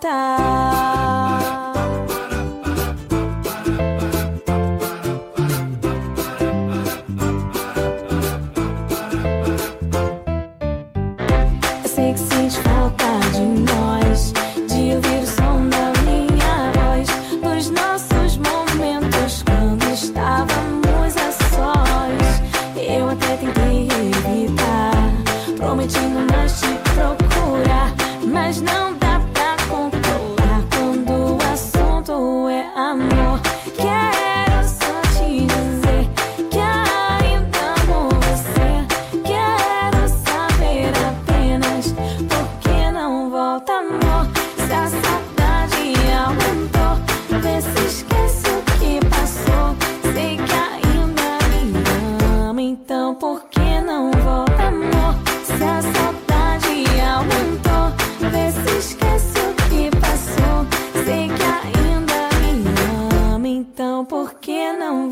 他。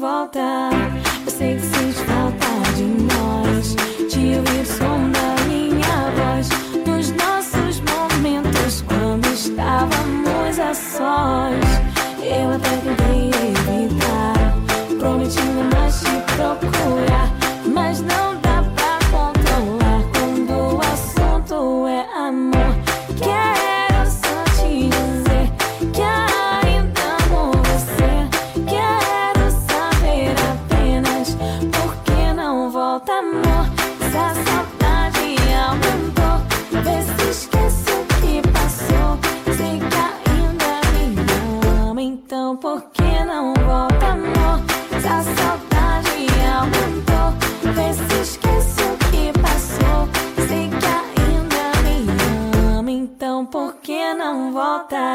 volta. Eu sei que sinto falta de nós. De ouvir som da minha voz. Nos nossos momentos, quando estávamos a sós. Eu até tentei evitar, prometi mais. that.